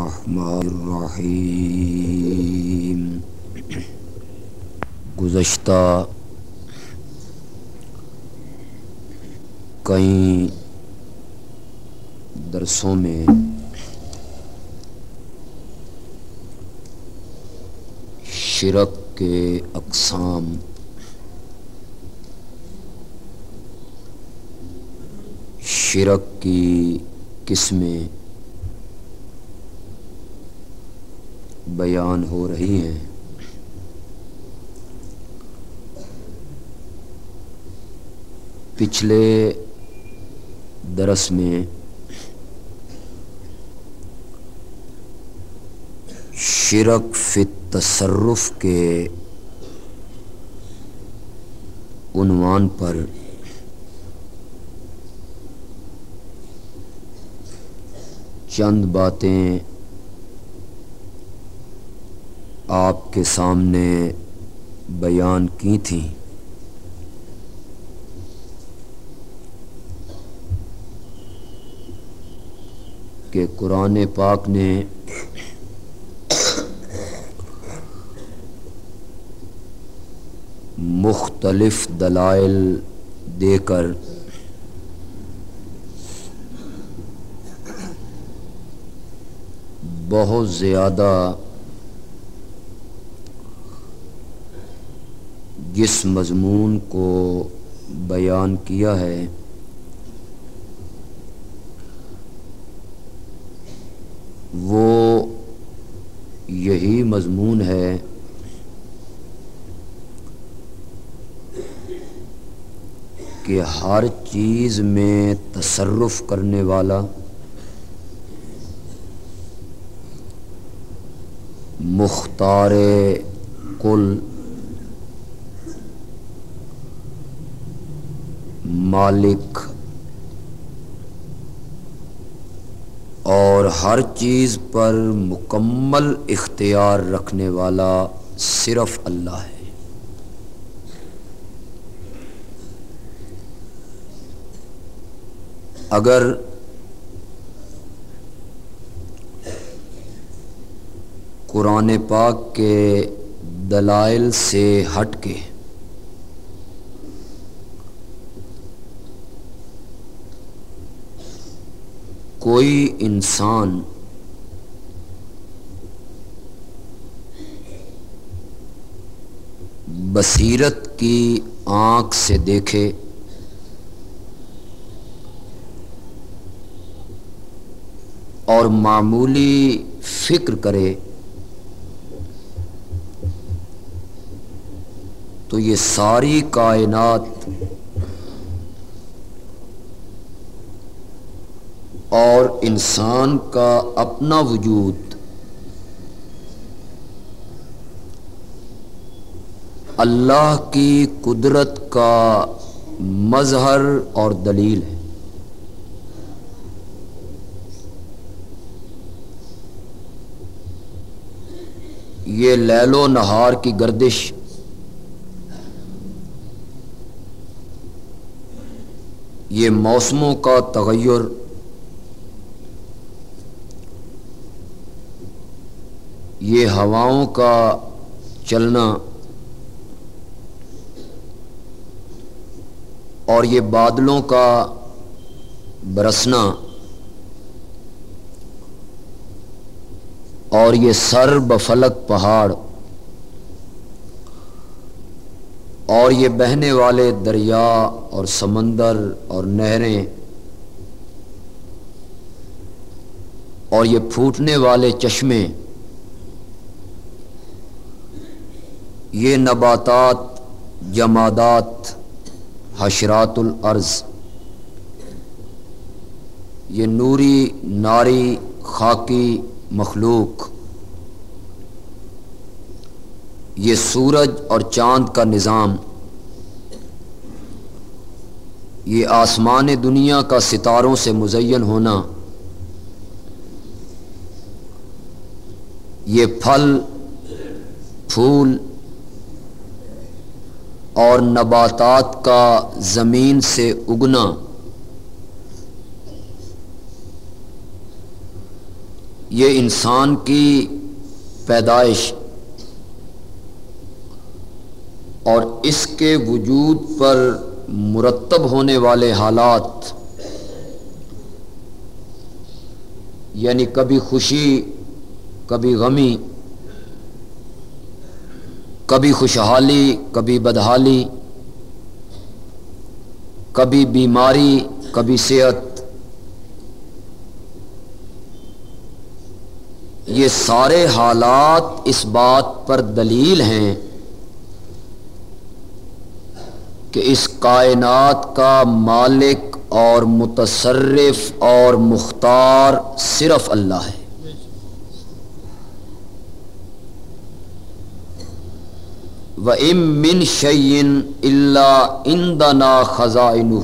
الرحمن الرحیم گزشتہ کئی درسوں میں شرک کے اقسام شرک کی قسمیں بیان ہو رہی ہیں۔ پچھلے درس میں شرک فی تصرف کے عنوان پر چند باتیں آپ کے سامنے بیان کی تھیں کہ قرآن پاک نے مختلف دلائل دے کر بہت زیادہ جس مضمون کو بیان کیا ہے۔ وہ یہی مضمون ہے۔ کہ ہر چیز میں تصرف کرنے والا مختار کل مالک اور ہر چیز پر مکمل اختیار رکھنے والا صرف اللہ ہے۔ اگر قرآن پاک کے دلائل سے ہٹ کے کوئی انسان بصیرت کی آنکھ سے دیکھے، اور معمولی فکر کرے تو یہ ساری کائنات اور انسان کا اپنا وجود۔ اللہ کی قدرت کا مظہر اور دلیل ہے۔ یہ لیل و نہار کی گردش۔ یہ موسموں کا تغیر۔ یہ ہواؤں کا چلنا اور یہ بادلوں کا برسنا اور یہ سر بفلک پہاڑ اور یہ بہنے والے دریا اور سمندر اور نہریں اور یہ پھوٹنے والے چشمے یہ نباتات، جمادات، حشرات الارض، یہ نوری ناری خاکی مخلوق، یہ سورج اور چاند کا نظام، یہ آسمان دنیا کا ستاروں سے مزین ہونا، یہ پھل، پھول اور نباتات کا زمین سے اگنا۔ یہ انسان کی پیدائش۔ اور اس کے وجود پر مرتب ہونے والے حالات۔ یعنی کبھی خوشی، کبھی غمی۔ کبھی خوشحالی، کبھی بدحالی، کبھی بیماری، کبھی صحت۔ یہ سارے حالات اس بات پر دلیل ہیں کہ اس کائنات کا مالک اور متصرف اور مختار صرف اللہ ہے۔ و ام من شعین اللہ اندنا خزائن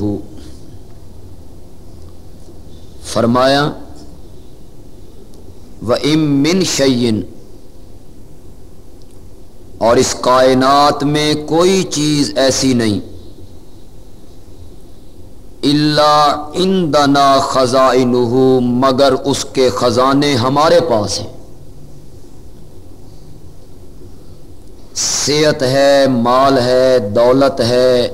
فرمایا و ام من شعین اور اس کائنات میں کوئی چیز ایسی نہیں۔ اللہ اندنا خزائن مگر اس کے خزانے ہمارے پاس ہیں۔ صحت ہے، مال ہے، دولت ہے،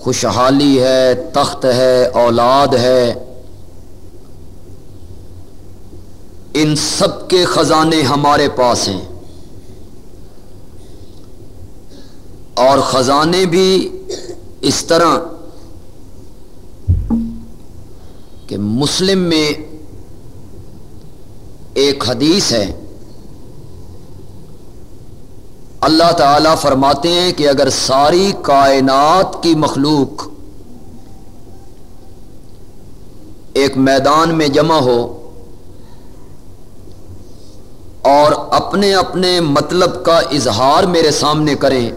خوشحالی ہے، تخت ہے، اولاد ہے۔ ان سب کے خزانے ہمارے پاس ہیں۔ اور خزانے بھی اس طرح کہ مسلم میں ایک حدیث ہے۔ اللہ تعالی فرماتے ہیں کہ اگر ساری کائنات کی مخلوق ایک میدان میں جمع ہو اور اپنے اپنے مطلب کا اظہار میرے سامنے کریں،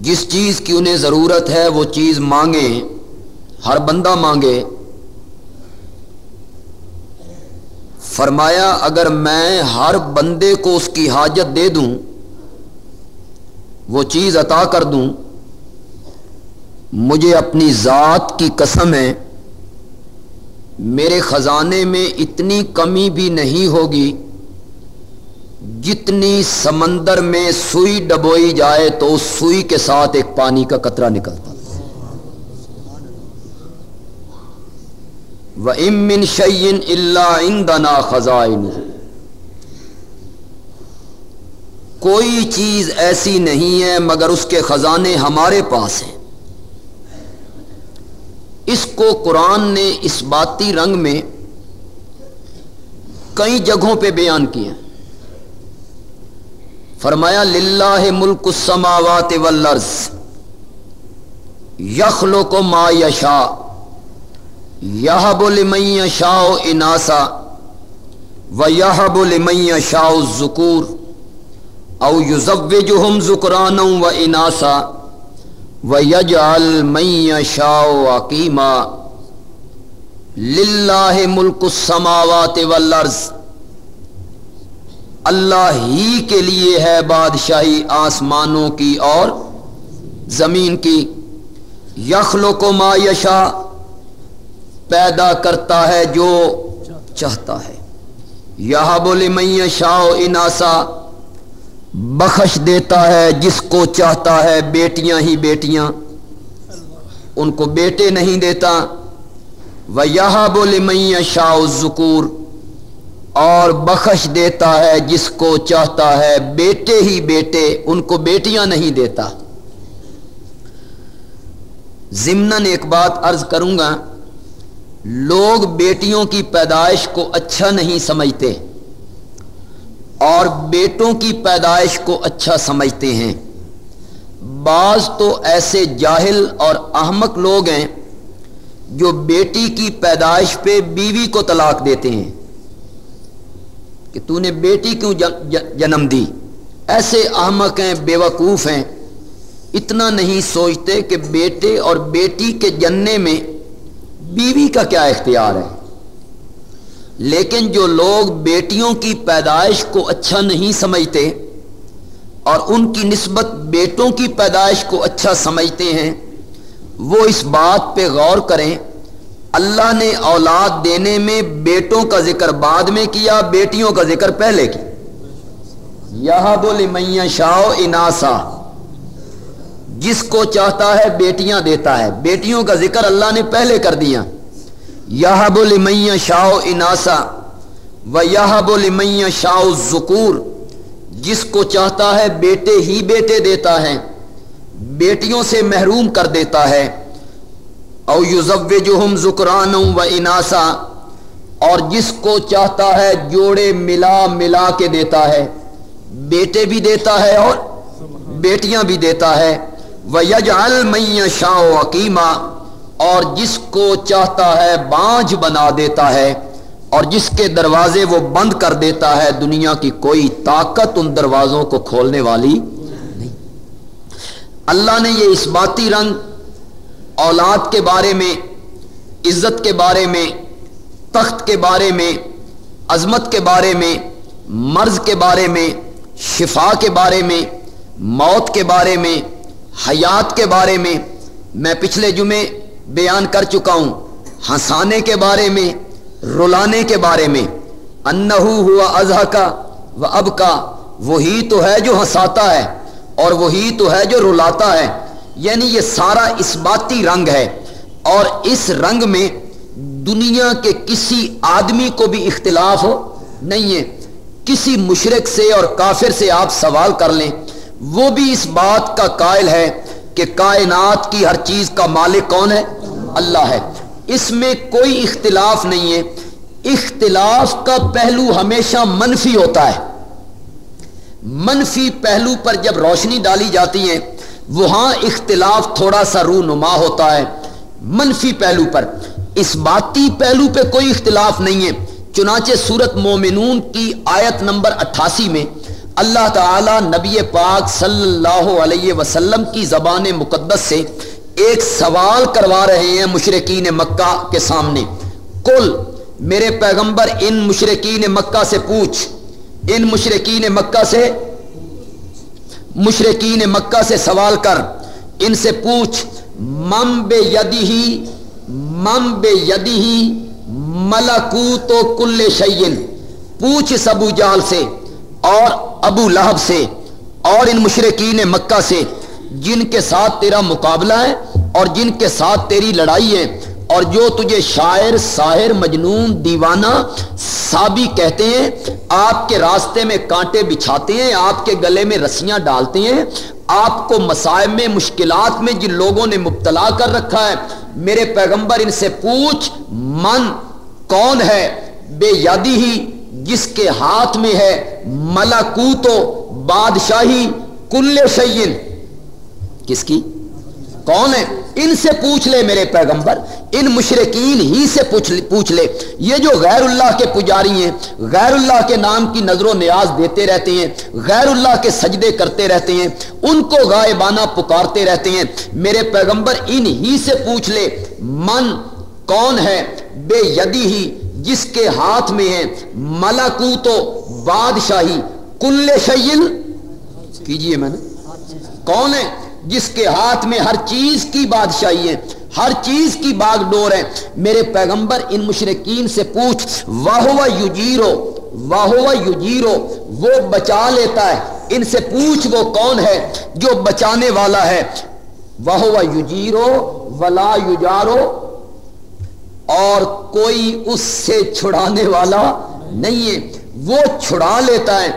جس چیز کی انہیں ضرورت ہے وہ چیز مانگیں، ہر بندہ مانگے فرمایا، اگر میں ہر بندے کو اس کی حاجت دے دوں، وہ چیز عطا کر دوں، مجھے اپنی ذات کی قسم ہے، میرے خزانے میں اتنی کمی بھی نہیں ہوگی، جتنی سمندر میں سوئی ڈبوئی جائے تو اس سوئی کے ساتھ ایک پانی کا قطرہ نکلتا۔ و امن شعین اللہ اندنا خزائن۔ کوئی چیز ایسی نہیں ہے مگر اس کے خزانے ہمارے پاس ہیں۔ اس کو قرآن نے اس باتی رنگ میں کئی جگہوں پہ بیان کیا۔ فرمایا للہ ملک السماوات والارض یخلو کو ما یشا یہ بول میں شاہ اناسا و یہ بول میں شاہ ذکور او یوزب جو ذکران و اناسا و یج المئی شاہ عقیمہ للہ ملک السماوات والارض اللہ ہی کے لیے ہے بادشاہی آسمانوں کی اور زمین کی یخلو کو ما یشا پیدا کرتا ہے جو چاہتا ہے۔ یہ بولے میں شاہ اناسا، بخش دیتا ہے جس کو چاہتا ہے۔ بیٹیاں ہی بیٹیاں، ان کو بیٹے نہیں دیتا۔ وہ یہ بولے میں شاہ ذکور اور بخش دیتا ہے جس کو چاہتا ہے۔ بیٹے ہی بیٹے، ان کو بیٹیاں نہیں دیتا۔ ضمن ایک بات عرض کروں گا۔ لوگ بیٹیوں کی پیدائش کو اچھا نہیں سمجھتے اور بیٹوں کی پیدائش کو اچھا سمجھتے ہیں۔ بعض تو ایسے جاہل اور احمق لوگ ہیں جو بیٹی کی پیدائش پہ بیوی کو طلاق دیتے ہیں۔ کہ تو نے بیٹی کیوں جنم دی؟ ایسے احمق ہیں، بیوقوف ہیں۔ اتنا نہیں سوچتے کہ بیٹے اور بیٹی کے جننے میں بیوی کا کیا اختیار ہے؟ لیکن جو لوگ بیٹیوں کی پیدائش کو اچھا نہیں سمجھتے اور ان کی نسبت بیٹوں کی پیدائش کو اچھا سمجھتے ہیں، وہ اس بات پہ غور کریں، اللہ نے اولاد دینے میں بیٹوں کا ذکر بعد میں کیا، بیٹیوں کا ذکر پہلے کیا یہ بول میاں شاہ اناسا۔ جس کو چاہتا ہے بیٹیاں دیتا ہے۔ بیٹیوں کا ذکر اللہ نے پہلے کر دیا۔ یہ بول میاں شاہ اناسا و یہ بول میاں شاہ ذکور جس کو چاہتا ہے بیٹے ہی بیٹے دیتا ہے۔ بیٹیوں سے محروم کر دیتا ہے۔ او یوزوجہم ذکران و اناسا۔ اور جس کو چاہتا ہے جوڑے ملا ملا کے دیتا ہے۔ بیٹے بھی دیتا ہے اور بیٹیاں بھی دیتا ہے۔ وہ یج المیہ شاہ عقیمہ اور جس کو چاہتا ہے بانجھ بنا دیتا ہے اور جس کے دروازے وہ بند کر دیتا ہے، دنیا کی کوئی طاقت ان دروازوں کو کھولنے والی نہیں۔ اللہ نے یہ اس باتی رنگ، اولاد کے بارے میں، عزت کے بارے میں، تخت کے بارے میں، عظمت کے بارے میں، مرض کے بارے میں، شفا کے بارے میں، موت کے بارے میں حیات کے بارے میں میں پچھلے جمعے بیان کر چکا ہوں۔ ہنسانے کے بارے میں، رلانے کے بارے میں۔ انہو ہوا ازہ کا و اب کا وہی تو ہے جو ہنساتا ہے اور وہی تو ہے جو رلاتا ہے۔ یعنی یہ سارا اس باتی رنگ ہے اور اس رنگ میں دنیا کے کسی آدمی کو بھی اختلاف ہو نہیں ہے۔ کسی مشرق سے اور کافر سے آپ سوال کر لیں۔ وہ بھی اس بات کا قائل ہے کہ کائنات کی ہر چیز کا مالک کون ہے؟ اللہ ہے۔ اس میں کوئی اختلاف نہیں ہے۔ اختلاف کا پہلو ہمیشہ منفی ہوتا ہے۔ منفی پہلو پر جب روشنی ڈالی جاتی ہے وہاں اختلاف تھوڑا سا رونما ہوتا ہے۔ منفی پہلو پر۔ اس باتی پہلو پہ کوئی اختلاف نہیں ہے۔ چنانچہ سورت مومنون کی آیت نمبر اٹھاسی میں اللہ تعالی نبی پاک صلی اللہ علیہ وسلم کی زبان مقدس سے ایک سوال کروا رہے ہیں مشرقین مکہ کے سامنے۔ کل میرے پیغمبر، ان مشرقین مکہ سے پوچھ۔ ان مشرقین مکہ سے، مشرقین مکہ سے سوال کر۔ ان سے پوچھ۔ مم بے یدی ہی مم بے یدی ہی ملکو تو کل شعین پوچھ سبو جال سے۔ اور ابو لہب سے اور ان مشرقین مکہ سے، جن کے ساتھ تیرا مقابلہ ہے اور جن کے ساتھ تیری لڑائی ہے، اور جو تجھے شاعر، ساحر، مجنون، دیوانہ، سابی کہتے ہیں، آپ کے راستے میں کانٹے بچھاتے ہیں، آپ کے گلے میں رسیاں ڈالتے ہیں، آپ کو مسائب میں، مشکلات میں جن لوگوں نے مبتلا کر رکھا ہے، میرے پیغمبر ان سے پوچھ، من کون ہے؟ بے یادی ہی جس کے ہاتھ میں ہے ملکوتو بادشاہی کل شعین کس کی؟ کون ہے؟ ان سے پوچھ لے میرے پیغمبر۔ ان مشرقین ہی سے پوچھ لے۔ یہ جو غیر اللہ کے پجاری ہیں، غیر اللہ کے نام کی نظر و نیاز دیتے رہتے ہیں، غیر اللہ کے سجدے کرتے رہتے ہیں، ان کو غائبانہ پکارتے رہتے ہیں۔ میرے پیغمبر، ان ہی سے پوچھ لے۔ من کون ہے؟ بے یدی ہی جس کے ہاتھ میں ہے ملکوت و بادشاہی۔ کل شیل کیجیے میں نے۔ کون ہے؟ جس کے ہاتھ میں ہر چیز کی بادشاہی ہے، ہر چیز کی باغ ڈور ہے۔ میرے پیغمبر، ان مشرقین سے پوچھ واہ یوجیرو واہ یوجیرو وہ بچا لیتا ہے۔ ان سے پوچھ، وہ کون ہے جو بچانے والا ہے؟ واہ یوجیرو ولا یوجارو اور کوئی اس سے چھڑانے والا نہیں ہے۔ وہ چھڑا لیتا ہے۔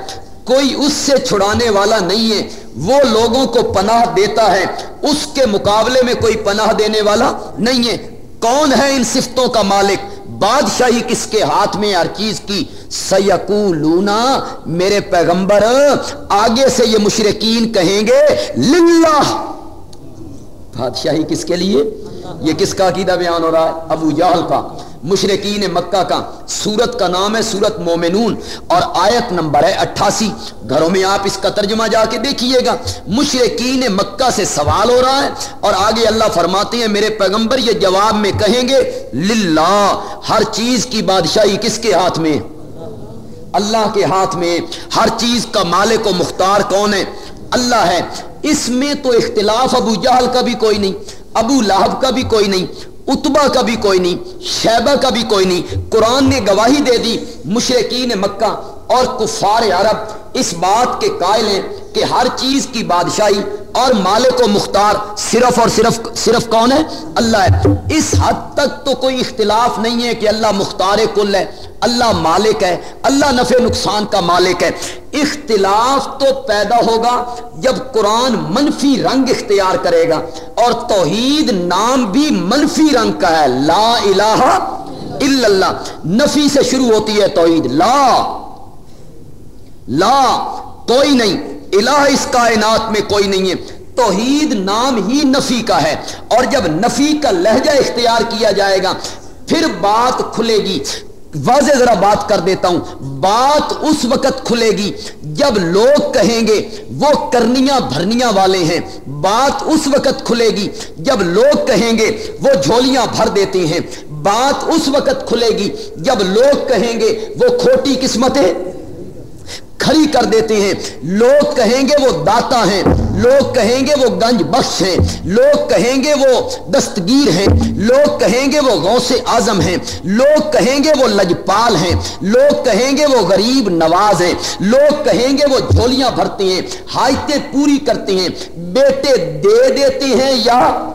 کوئی اس سے چھڑانے والا نہیں ہے۔ وہ لوگوں کو پناہ دیتا ہے۔ اس کے مقابلے میں کوئی پناہ دینے والا نہیں ہے۔ کون ہے ان صفتوں کا مالک؟ بادشاہی کس کے ہاتھ میں ہر چیز کی؟ سیکو لونا میرے پیغمبر، آگے سے یہ مشرقین کہیں گے، للہ۔ بادشاہی کس کے لیے؟ یہ کس کا عقیدہ بیان ہو رہا ہے؟ ابو جہل کا مشرقین مکہ کا۔ سورت کا نام ہے سورت مومنون اور آیت نمبر ہے اٹھاسی۔ گھروں میں آپ اس کا ترجمہ جا کے دیکھیے گا۔ مشرقین مکہ سے سوال ہو رہا ہے اور آگے اللہ فرماتے ہیں، میرے پیغمبر یہ جواب میں کہیں گے، للہ، ہر چیز کی بادشاہی کس کے ہاتھ میں؟ اللہ کے ہاتھ میں۔ ہر چیز کا مالک و مختار کون ہے؟ اللہ ہے۔ اس میں تو اختلاف ابو جہل کا بھی کوئی نہیں۔ ابو لہب کا بھی کوئی نہیں اتبا کا بھی کوئی نہیں، شیبہ کا بھی کوئی نہیں۔ قرآن نے گواہی دے دی مشرقین مکہ اور کفار عرب اس بات کے قائل ہیں کہ ہر چیز کی بادشاہی اور مالک و مختار صرف اور صرف صرف کون ہے؟ اللہ ہے۔ اس حد تک تو کوئی اختلاف نہیں ہے کہ اللہ مختار کل ہے، اللہ مالک ہے، اللہ نفع نقصان کا مالک ہے۔ اختلاف تو پیدا ہوگا جب قرآن منفی رنگ اختیار کرے گا، اور توحید نام بھی منفی رنگ کا ہے۔ لا الہ الا اللہ۔ نفی سے شروع ہوتی ہے توحید۔ لا لا، کوئی نہیں۔ الہ اس کائنات میں کوئی نہیں ہے۔ توحید نام ہی نفی کا ہے۔ اور جب نفی کا لہجہ اختیار کیا جائے گا، پھر بات کھلے گی۔ واضح ذرا بات کر دیتا ہوں۔ بات اس وقت کھلے گی جب لوگ کہیں گے، وہ کرنیاں بھرنیاں والے ہیں۔ بات اس وقت کھلے گی جب لوگ کہیں گے، وہ جھولیاں بھر دیتے ہیں۔ بات اس وقت کھلے گی جب لوگ کہیں گے، وہ کھوٹی قسمتیں کھڑی کر دیتے ہیں۔ لوگ کہیں گے وہ داتا ہیں، لوگ کہیں گے وہ گنج بخش ہیں، لوگ کہیں گے وہ دستگیر ہیں، لوگ کہیں گے وہ غوث اعظم ہیں، لوگ کہیں گے وہ لجپال ہیں، لوگ کہیں گے وہ غریب نواز ہیں، لوگ کہیں گے وہ جھولیاں بھرتے ہیں حاجتیں پوری کرتے ہیں۔ بیٹے دے دیتے ہیں یا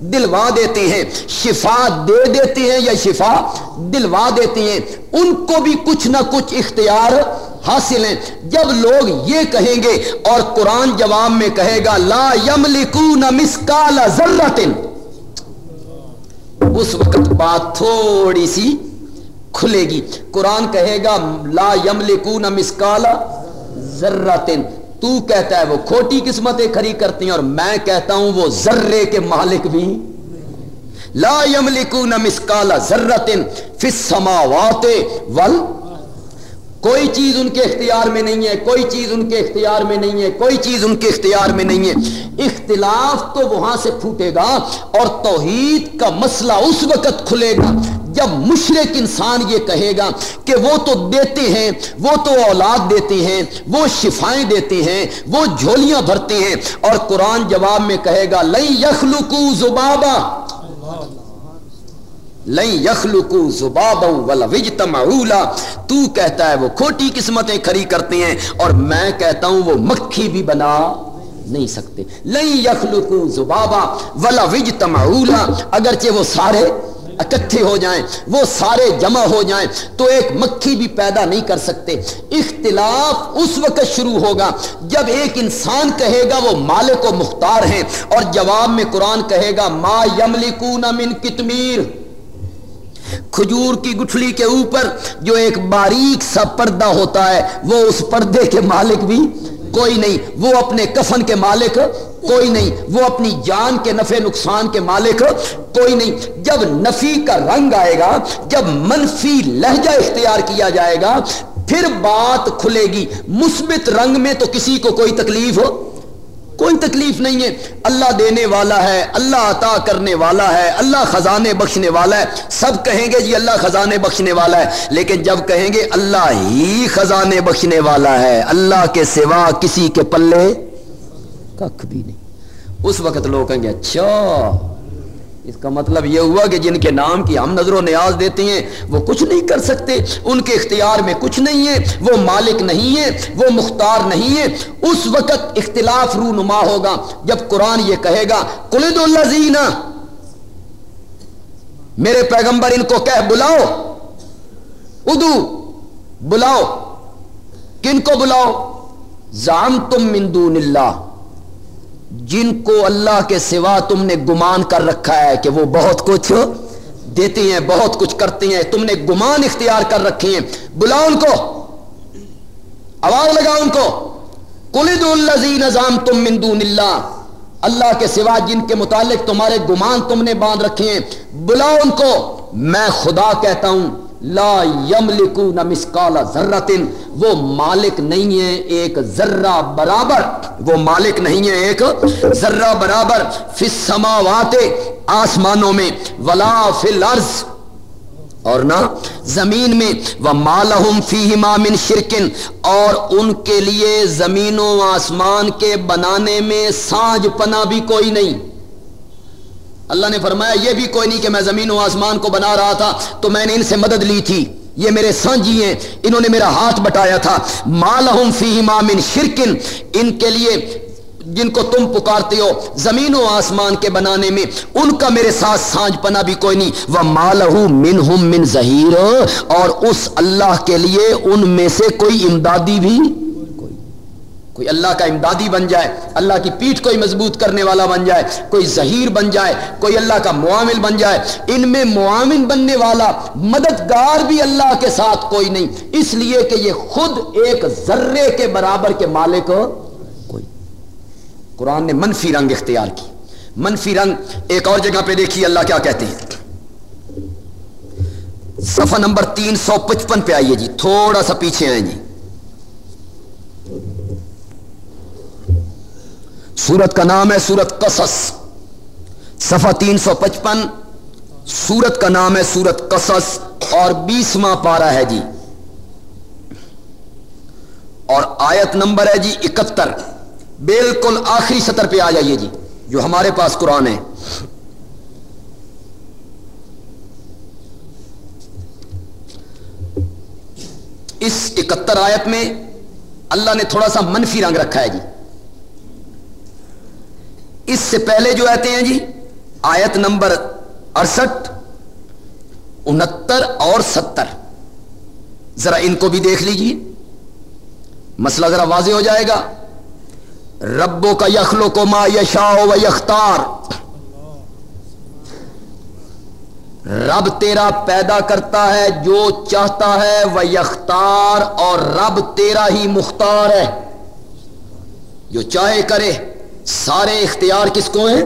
دلوا دیتے ہیں؟ شفا دے دیتے ہیں یا شفا دلوا دیتے ہیں؟ ان کو بھی کچھ نہ کچھ اختیار حاصل ہیں۔ جب لوگ یہ کہیں گے اور قرآن جواب میں کہے گا، لا یملکون مسکال ذرت اس وقت بات تھوڑی سی کھلے گی۔ قرآن کہے گا، لا یملکون مسکال ذرت تو کہتا ہے، وہ کھوٹی قسمتیں کھری کرتی ہیں اور میں کہتا ہوں، وہ ذرے کے مالک بھی۔ لا یملکون مسکال ذرت فی السماوات والارض۔ کوئی چیز ان کے اختیار میں نہیں ہے، کوئی چیز ان کے اختیار میں نہیں ہے، کوئی چیز ان کے اختیار میں نہیں ہے۔ اختلاف تو وہاں سے پھوٹے گا اور توحید کا مسئلہ اس وقت کھلے گا جب مشرق انسان یہ کہے گا کہ وہ تو دیتے ہیں، وہ تو اولاد دیتے ہیں، وہ شفائیں دیتے ہیں، وہ جھولیاں بھرتے ہیں۔ اور قرآن جواب میں کہے گا لئی یخلکو زبابا یخلقو زبابا ولا تو کہتا ہے وہ کھوٹی قسمتیں کھری کرتے ہیں اور میں کہتا ہوں وہ مکھی بھی بنا نہیں سکتے۔ لئی یخلقو زبابا ولا وجتمعولا اگرچہ وہ سارے اکٹھے ہو جائیں، وہ سارے جمع ہو جائیں، تو ایک مکھی بھی پیدا نہیں کر سکتے۔ اختلاف اس وقت شروع ہوگا جب ایک انسان کہے گا وہ مالک و مختار ہیں اور جواب میں قرآن کہے گا، ما یملکون من کتمیر۔ کھجور کی گٹھلی کے اوپر جو ایک باریک سا پردہ ہوتا ہے، وہ اس پردے کے مالک بھی کوئی نہیں، وہ اپنے کفن کے مالک کوئی نہیں، وہ اپنی جان کے نفع نقصان کے مالک کوئی نہیں۔ جب نفی کا رنگ آئے گا، جب منفی لہجہ اختیار کیا جائے گا، پھر بات کھلے گی۔ مثبت رنگ میں تو کسی کو کوئی تکلیف ہو۔ کوئی تکلیف نہیں ہے۔ اللہ دینے والا ہے، اللہ عطا کرنے والا ہے، اللہ خزانے بخشنے والا ہے۔ سب کہیں گے جی اللہ خزانے بخشنے والا ہے، لیکن جب کہیں گے اللہ ہی خزانے بخشنے والا ہے، اللہ کے سوا کسی کے پلے ککھ بھی نہیں۔ اس وقت لوگ کہیں گے اچھا۔ اس کا مطلب یہ ہوا کہ جن کے نام کی ہم نظر و نیاز دیتے ہیں، وہ کچھ نہیں کر سکتے۔ ان کے اختیار میں کچھ نہیں ہے، وہ مالک نہیں ہے وہ مختار نہیں ہے اس وقت اختلاف رونما ہوگا۔ جب قرآن یہ کہے گا کلد اللہ میرے پیغمبر ان کو کہہ بلاؤ۔ ادو بلاؤ۔ کن کو بلاؤ؟ زام تم مندون اللہ۔ جن کو اللہ کے سوا تم نے گمان کر رکھا ہے کہ وہ بہت کچھ دیتے ہیں، بہت کچھ کرتے ہیں، تم نے گمان اختیار کر رکھے ہیں۔ بلاؤ ان کو، آواز لگا ان کو۔ کلید نظام تم مندون اللہ۔ اللہ کے سوا جن کے متعلق تمہارے گمان تم نے باندھ رکھے ہیں۔ بلاؤ ان کو۔ میں خدا کہتا ہوں لا یملکون مسکال ذرتن، وہ مالک نہیں ہے ایک ذرہ برابر، وہ مالک نہیں ہے ایک ذرہ برابر، فی السماوات، آسمانوں میں، ولا فی الارض، اور نہ زمین میں وہ مالحم فی من شرکن اور ان کے لیے زمین و آسمان کے بنانے میں سانج پنا بھی کوئی نہیں۔ اللہ نے فرمایا، یہ بھی کوئی نہیں کہ میں زمین و آسمان کو بنا رہا تھا، تو میں نے ان سے مدد لی تھی۔ یہ میرے سانجی ہیں، انہوں نے میرا ہاتھ بٹایا تھا۔ مالہم فی من شرکن ان کے لیے جن کو تم پکارتے ہو زمین و آسمان کے بنانے میں، ان کا میرے ساتھ سانج پنا بھی کوئی نہیں۔ وہ مالہ من ہم من ظہیر اور اس اللہ کے لیے ان میں سے کوئی امدادی بھی کوئی اللہ کا امدادی بن جائے، اللہ کی پیٹھ کوئی مضبوط کرنے والا بن جائے، کوئی ظہیر بن جائے، کوئی اللہ کا معامل بن جائے، ان میں معامل بننے والا مددگار بھی اللہ کے ساتھ کوئی نہیں۔ اس لیے کہ یہ خود ایک ذرے کے برابر کے مالک کوئی۔ قرآن نے منفی رنگ اختیار کی۔ منفی رنگ ایک اور جگہ پہ دیکھیے اللہ کیا کہتے ہیں۔ صفحہ نمبر تین سو پچپن پہ آئیے جی تھوڑا سا پیچھے آئیں جی۔ سورت کا نام ہے سورت قصص۔ صفحہ تین سو پچپن۔ سورت کا نام ہے سورت قصص اور بیسواں پارا ہے جی۔ اور آیت نمبر ہے جی اکہتر۔ بالکل آخری سطر پہ آ جائیے جی جو ہمارے پاس قرآن ہے۔ اس اکہتر آیت میں اللہ نے تھوڑا سا منفی رنگ رکھا ہے جی۔ اس سے پہلے جو آتے ہیں جی آیت نمبر اڑسٹھ، انہتر اور ستر۔ ذرا ان کو بھی دیکھ لیجیے مسئلہ ذرا واضح ہو جائے گا۔ ربوں کا یخلو کو ما یشا و یختار رب تیرا پیدا کرتا ہے جو چاہتا ہے وہ یختار اور رب تیرا ہی مختار ہے۔ جو چاہے کرے۔ سارے اختیار کس کو ہیں؟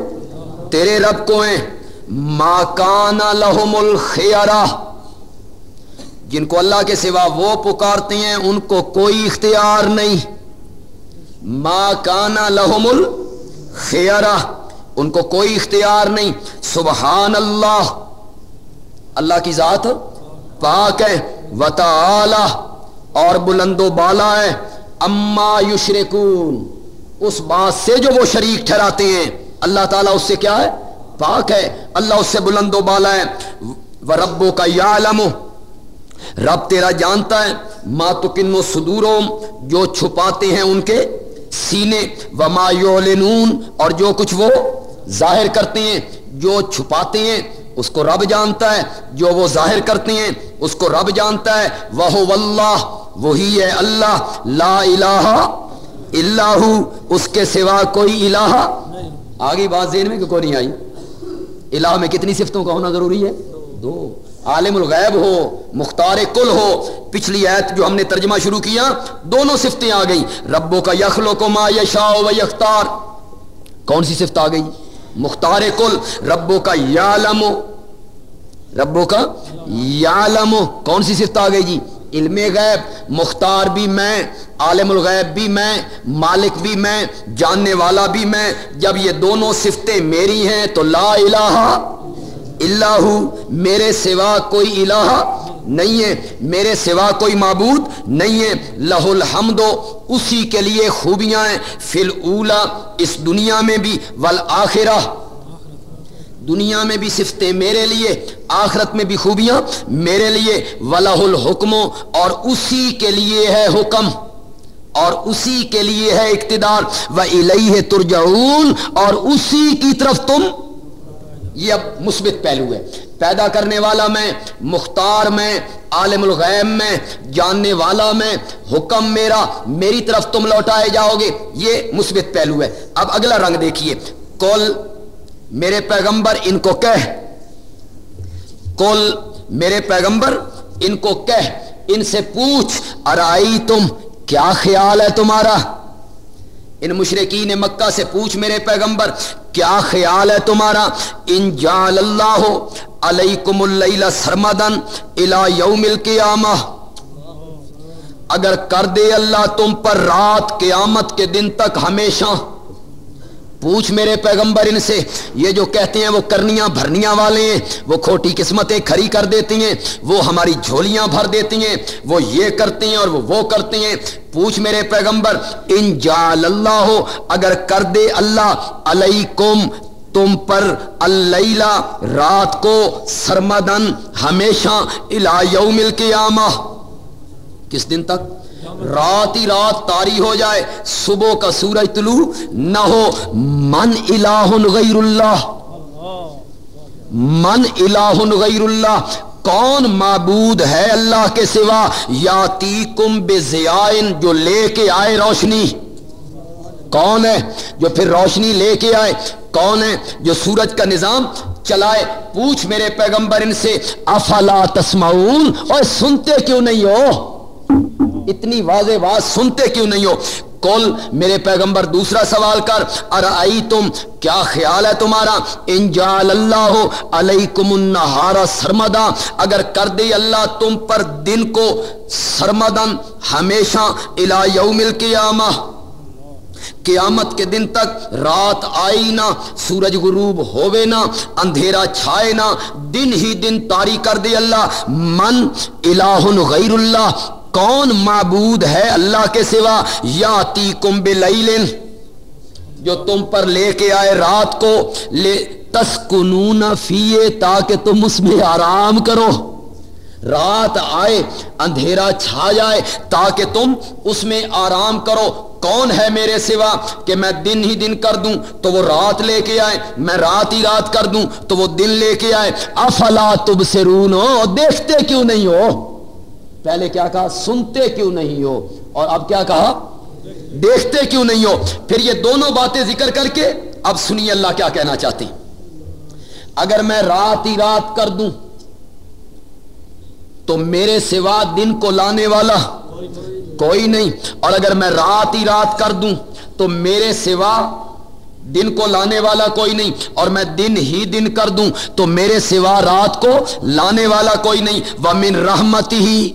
تیرے رب کو ہیں۔ ماکانا لہم الخیارہ جن کو اللہ کے سوا وہ پکارتے ہیں، ان کو کوئی اختیار نہیں۔ ماں کانا لہم الخیارہ ان کو کوئی اختیار نہیں۔ سبحان اللہ۔ اللہ کی ذات پاک ہے وطا اور بلند و بالا ہے۔ اما یشرکون۔ اس بات سے جو وہ شریک ٹھہراتے ہیں۔ اللہ تعالیٰ اس سے کیا ہے؟ پاک ہے۔ اللہ اس سے بلند و بالا ہے۔ وہ ربوں کا یا رب تیرا جانتا ہے۔ ماں تو کن و سدوروں جو چھپاتے ہیں ان کے سینے۔ و ما یولنون اور جو کچھ وہ ظاہر کرتے ہیں، جو چھپاتے ہیں، اس کو رب جانتا ہے۔ جو وہ ظاہر کرتے ہیں، اس کو رب جانتا ہے۔ وہ واللہ وہی ہے اللہ۔ لا الہ اللہ اس کے سوا کوئی الہ؟ آگے بات ذہن میں کہ کوئی نہیں آئی؟ الہ میں کتنی صفتوں کا ہونا ضروری ہے؟ دو۔ عالم الغیب ہو، مختار کل ہو۔ پچھلی ایت جو ہم نے ترجمہ شروع کیا، دونوں صفتیں آ گئی ربوں کا یخلو کو ما یشا و یختار۔ کون سی صفت آ گئی؟ مختار کل۔ ربوں کا یالم ربوں کا یالم کون سی صفت آ گئی جی؟ علم غیب، مختار بھی میں، عالم الغیب بھی میں، مالک بھی میں، جاننے والا بھی میں۔ جب یہ دونوں صفتیں میری ہیں تو لا الہ اللہ میرے سوا کوئی الہ نہیں ہے، میرے سوا کوئی معبود نہیں ہے۔ لہ الحمد، اسی کے لیے خوبیاں ہیں۔ فل اولا اس دنیا میں بھی، والآخرہ۔ دنیا میں بھی صفتیں میرے لیے، آخرت میں بھی خوبیاں میرے لیے ولہ الحکم اور اسی کے لیے ہے حکم، اور اسی کے لیے ہے اقتدار۔ و الہ ترجعون، اور اسی کی طرف تم، یہ اب مثبت پہلو ہے۔ پیدا کرنے والا میں، مختار میں، عالم الغیب میں، جاننے والا میں، حکم میرا، میری طرف تم لوٹائے جاؤ گے، یہ مثبت پہلو ہے۔ اب اگلا رنگ دیکھیے۔ کل میرے پیغمبر ان کو کہہ۔ کل میرے پیغمبر، ان کو کہہ۔ ان سے پوچھ ارائی تم کیا خیال ہے تمہارا؟ ان مشرقین مکہ سے پوچھ، میرے پیغمبر، کیا خیال ہے تمہارا؟ ان جال اللہ علیکم اللیل سرمدن الى یوم القیامہ۔ اگر کر دے اللہ تم پر رات قیامت کے دن تک ہمیشہ۔ پوچھ میرے پیغمبر ان سے، یہ جو کہتے ہیں وہ کرنیاں بھرنیاں والے ہیں، وہ کھوٹی قسمتیں کھری کر دیتی ہیں، وہ ہماری جھولیاں بھر دیتی ہیں، وہ یہ کرتے ہیں اور وہ وہ کرتے ہیں۔ پوچھ میرے پیغمبر، ان جال اللہ ہو اگر کر دے اللہ، علیکم، تم پر اللہ رات کو سرمدن، ہمیشہ الا یوم القیامہ۔ کس دن تک؟ رات ہی رات تاری ہو جائے۔ صبح کا سورج طلوع، نہ ہو۔ من الہ غیر اللہ۔ من الہ غیر اللہ۔ کون معبود ہے اللہ کے سوا؟ یا تی کم بے جو لے کے آئے روشنی۔ کون ہے جو پھر روشنی لے کے آئے؟ کون ہے جو سورج کا نظام چلائے؟ پوچھ میرے پیغمبر ان سے، افلا تسمعون؟ اور سنتے کیوں نہیں ہو؟ اتنی واضح بات سنتے کیوں نہیں ہو؟ کل میرے پیغمبر دوسرا سوال کر ارآئی تم کیا خیال ہے تمہارا؟ انجال اللہ علیکم النہارا سرمدا اگر کر دے اللہ تم پر دن کو سرمدن ہمیشہ الى یوم القیامہ۔ قیامت کے دن تک رات آئی نہ، سورج غروب ہوئے نہ، اندھیرا چھائے نہ۔ دن ہی دن تاری کر دے اللہ۔ من الہ غیر اللہ کون معبود ہے اللہ کے سوا یا تی کم جو تم پر لے کے آئے رات کو لے تسکنون فیے تاکہ تم اس میں آرام کرو۔ رات آئے، اندھیرا چھا جائے تاکہ تم اس میں آرام کرو۔ کون ہے میرے سوا کہ میں دن ہی دن کر دوں تو وہ رات لے کے آئے، میں رات ہی رات کر دوں تو وہ دن لے کے آئے۔ افلا تب سے دیکھتے کیوں نہیں ہو؟ پہلے کیا کہا؟ سنتے کیوں نہیں ہو؟ اور اب کیا کہا؟ دیکھتے کیوں نہیں ہو؟ پھر یہ دونوں باتیں ذکر کر کے اب سنیے اللہ کیا کہنا چاہتے اگر میں رات ہی رات کر دوں تو میرے سوا دن کو لانے والا کوئی نہیں۔ اور اگر میں رات ہی رات کر دوں تو میرے سوا دن کو لانے والا کوئی نہیں۔ اور میں دن ہی دن کر دوں تو میرے سوا رات کو لانے والا کوئی نہیں۔ وہ من رحمت ہی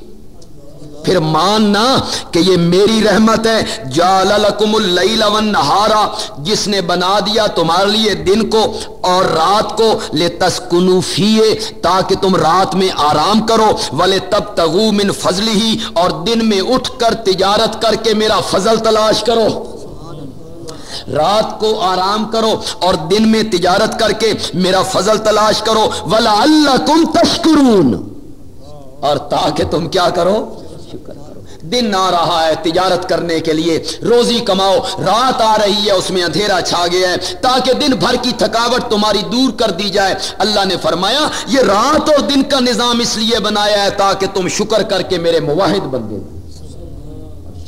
پھر ماننا کہ یہ میری رحمت ہے جال اللیل والنہارا، جس نے بنا دیا تمہارے لیے دن کو اور رات کو لے تسکنو فیے تاکہ تم رات میں آرام کرو۔ ولے تب تغو من فضل ہی اور دن میں اٹھ کر تجارت کر کے میرا فضل تلاش کرو۔ رات کو آرام کرو اور دن میں تجارت کر کے میرا فضل تلاش کرو۔ ولا اللہ کم تشکرون۔ اور تاکہ تم کیا کرو؟ شکر کرو۔ دن آ رہا ہے تجارت کرنے کے لیے۔ روزی کماؤ۔ رات آ رہی ہے، اس میں اندھیرا چھا گیا ہے۔ تاکہ دن بھر کی تھکاوٹ تمہاری دور کر دی جائے۔ اللہ نے فرمایا، یہ رات اور دن کا نظام اس لیے بنایا ہے تاکہ تم شکر کر کے میرے مواحد بندے گئے۔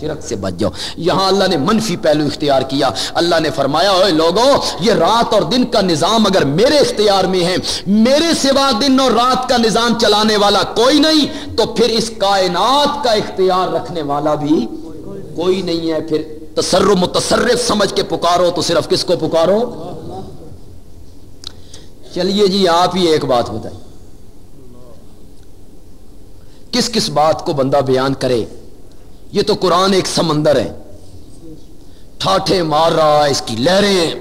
شرک سے بچ جاؤ۔ یہاں اللہ نے منفی پہلو اختیار کیا۔ اللہ نے فرمایا اوے لوگوں یہ رات اور دن کا نظام اگر میرے اختیار میں ہے، میرے سوا دن اور رات کا نظام چلانے والا کوئی نہیں، تو پھر اس کائنات کا اختیار رکھنے والا بھی کوئی نہیں ہے۔ پھر تصر متصرف سمجھ کے پکارو، تو صرف کس کو پکارو؟ چلیے جی آپ ہی ایک بات بتائیں۔ کس کس بات کو بندہ بیان کرے؟ یہ تو قرآن ایک سمندر ہے ٹھاٹھے مار رہا ہے اس کی لہریں۔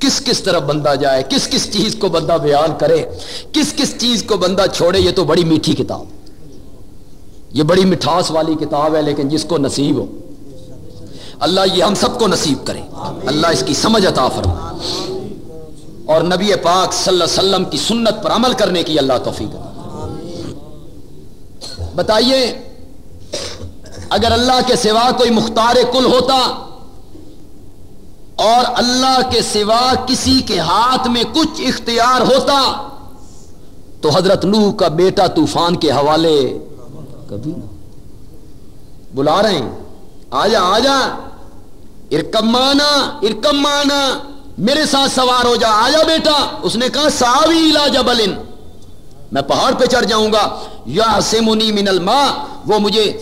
کس کس طرف بندہ جائے، کس کس چیز کو بندہ بیان کرے، کس کس چیز کو بندہ چھوڑے، یہ تو بڑی میٹھی کتاب۔ یہ بڑی مٹھاس والی کتاب ہے، لیکن جس کو نصیب ہو۔ اللہ یہ ہم سب کو نصیب کرے۔ اللہ اس کی سمجھ عطا فرما اور نبی پاک صلی اللہ علیہ وسلم کی سنت پر عمل کرنے کی اللہ توفیق بتائیے اگر اللہ کے سوا کوئی مختار کل ہوتا اور اللہ کے سوا کسی کے ہاتھ میں کچھ اختیار ہوتا تو حضرت نوح کا بیٹا طوفان کے حوالے کبھی نہ بلا رہے ہیں۔ آ جا آ جا ارکم مانا ارکم مانا میرے ساتھ سوار ہو جا۔ آ جا بیٹا۔ اس نے کہا ساوی لا جبلن میں پہاڑ پہ چڑھ جاؤں گا۔ یا سیمونی من الماء۔ وہ مجھے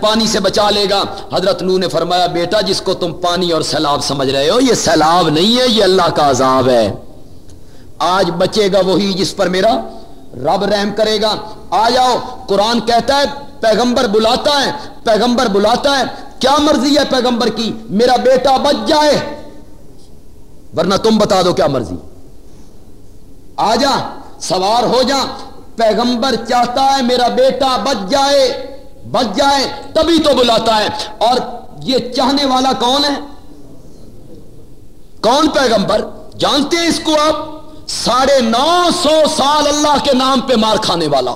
پانی سے بچا لے گا۔ حضرت نو نے فرمایا، بیٹا، جس کو تم پانی اور سیلاب سمجھ رہے ہو، یہ سیلاب نہیں ہے، یہ اللہ کا عذاب ہے۔ آج بچے گا وہی جس پر میرا رب رحم کرے گا۔ آ جاؤ، قرآن کہتا ہے، پیغمبر بلاتا ہے، پیغمبر بلاتا ہے۔ کیا مرضی ہے پیغمبر کی؟ میرا بیٹا بچ جائے۔ ورنہ تم بتا دو کیا مرضی۔ آ جا، سوار ہو جا۔ پیغمبر چاہتا ہے میرا بیٹا بچ جائے بچ جائے، تبھی تو بلاتا ہے۔ اور یہ چاہنے والا کون ہے؟ کون پیغمبر؟ جانتے ہیں اس کو آپ؟ ساڑھے نو سو سال اللہ کے نام پہ مار کھانے والا۔